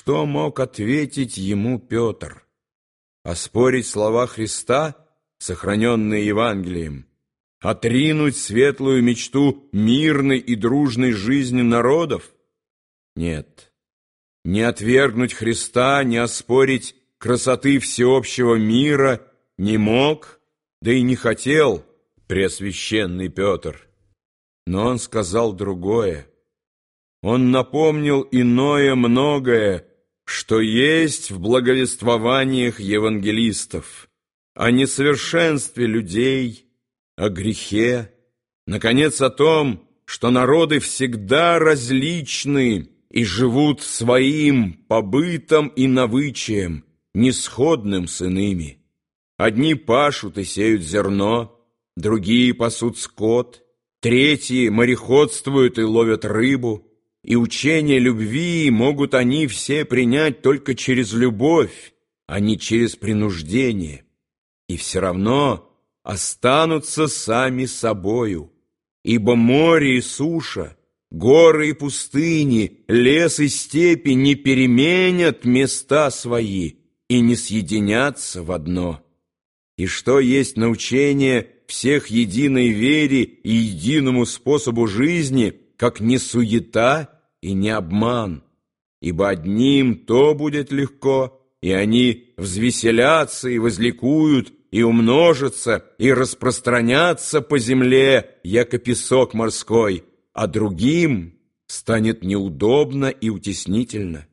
что мог ответить ему Петр? Оспорить слова Христа, сохраненные Евангелием? Отринуть светлую мечту мирной и дружной жизни народов? Нет. Не отвергнуть Христа, не оспорить красоты всеобщего мира не мог, да и не хотел Преосвященный Петр. Но он сказал другое. Он напомнил иное многое, что есть в благовествованиях евангелистов, о несовершенстве людей, о грехе, наконец, о том, что народы всегда различны и живут своим побытом и навычием, несходным с иными. Одни пашут и сеют зерно, другие пасут скот, третьи мореходствуют и ловят рыбу, и учение любви могут они все принять только через любовь, а не через принуждение, и все равно останутся сами собою, ибо море и суша, горы и пустыни, лес и степи не переменят места свои и не съединятся в одно. И что есть научение всех единой вере и единому способу жизни, как не суета и не обман, ибо одним то будет легко, и они взвеселятся и возликуют, и умножатся, и распространятся по земле, яко песок морской, а другим станет неудобно и утеснительно.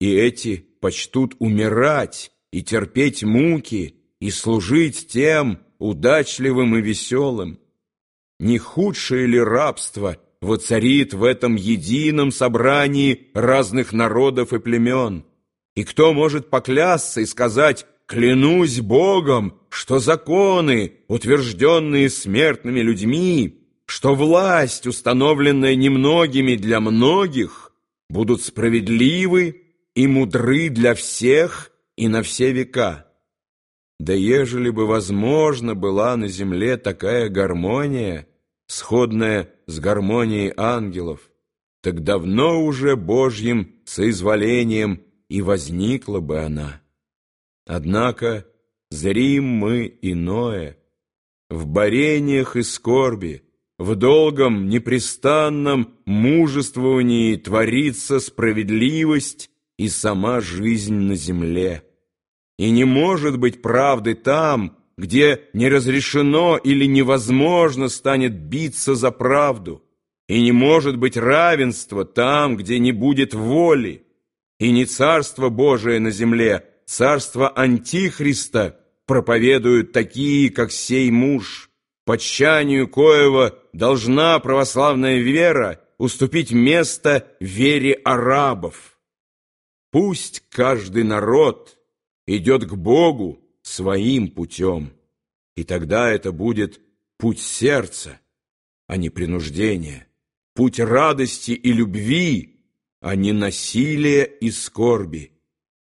И эти почтут умирать и терпеть муки, и служить тем удачливым и веселым. Не худшее ли рабство воцарит в этом едином собрании разных народов и племен? И кто может поклясться и сказать «Клянусь Богом, что законы, утвержденные смертными людьми, что власть, установленная немногими для многих, будут справедливы и мудры для всех и на все века. Да ежели бы возможно была на земле такая гармония, сходная с гармонией ангелов, так давно уже Божьим соизволением и возникла бы она. Однако зрим мы иное. В борениях и скорби, в долгом, непрестанном мужествовании творится справедливость и сама жизнь на земле. И не может быть правды там, где не разрешено или невозможно станет биться за правду. И не может быть равенства там, где не будет воли. И не Царство Божие на земле, Царство Антихриста проповедуют такие, как сей муж, по тчанию коего должна православная вера уступить место вере арабов. Пусть каждый народ идет к Богу своим путем, и тогда это будет путь сердца, а не принуждения, путь радости и любви, а не насилия и скорби.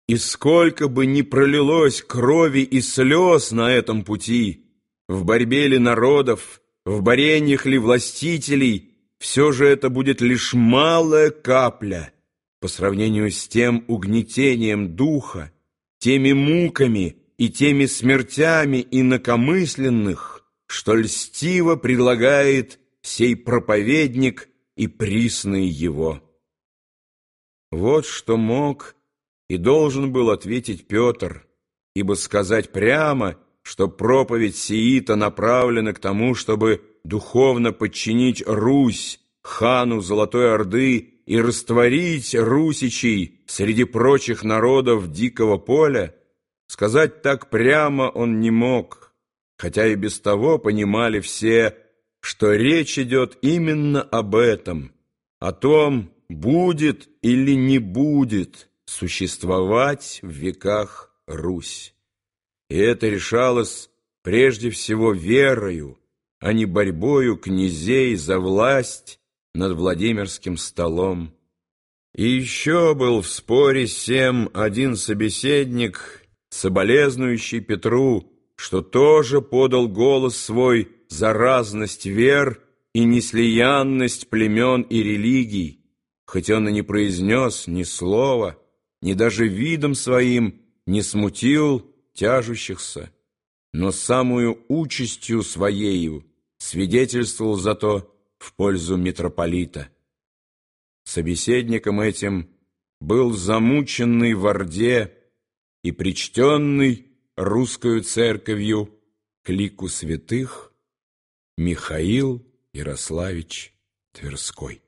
И сколько бы ни пролилось крови и слез на этом пути, в борьбе ли народов, в борениях ли властителей, все же это будет лишь малая капля по сравнению с тем угнетением духа, теми муками и теми смертями инакомысленных, что льстиво предлагает сей проповедник и присный его. Вот что мог и должен был ответить Петр, ибо сказать прямо, что проповедь сиита направлена к тому, чтобы духовно подчинить Русь хану Золотой Орды и растворить русичей среди прочих народов дикого поля, сказать так прямо он не мог, хотя и без того понимали все, что речь идет именно об этом, о том, будет или не будет существовать в веках Русь. И это решалось прежде всего верою, а не борьбою князей за власть над Владимирским столом. И еще был в споре всем один собеседник, соболезнующий Петру, что тоже подал голос свой за разность вер и неслиянность племен и религий, хоть он и не произнес ни слова, ни даже видом своим не смутил тяжущихся, но самую участью своею свидетельствовал зато в пользу митрополита. Собеседником этим был замученный в Орде и причтенный русскою церковью к лику святых Михаил Ярославич Тверской.